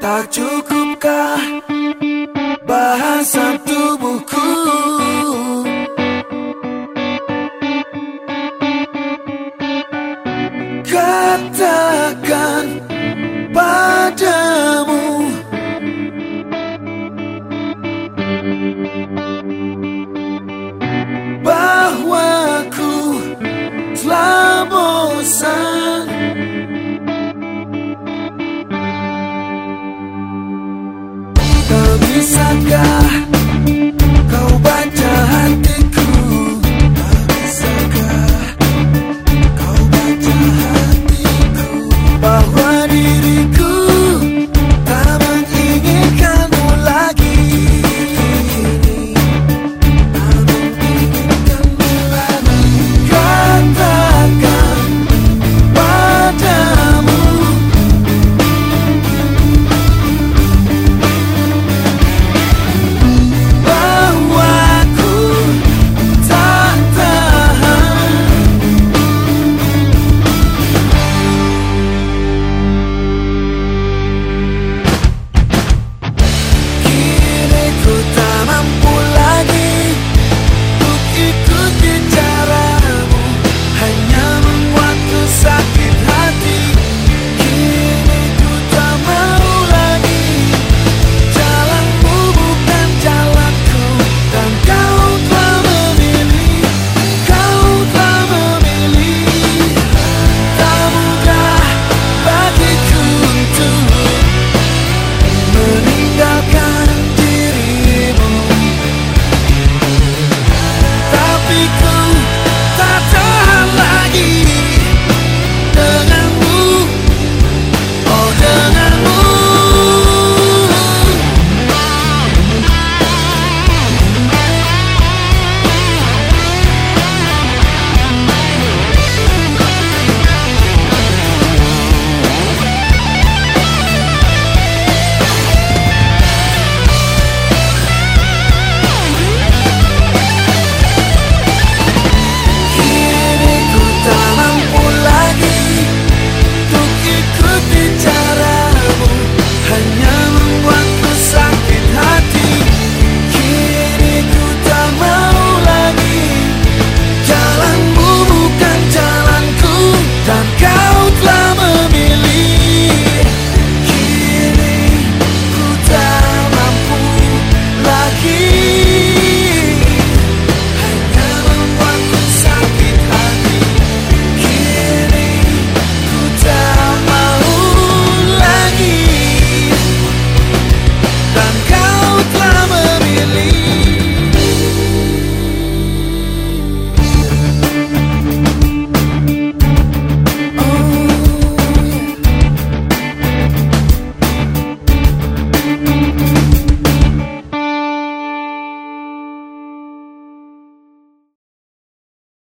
Tak cukupkah bahasa tubuhku? Katakan padamu Bahwa ku telah bosan. Bisakah 二人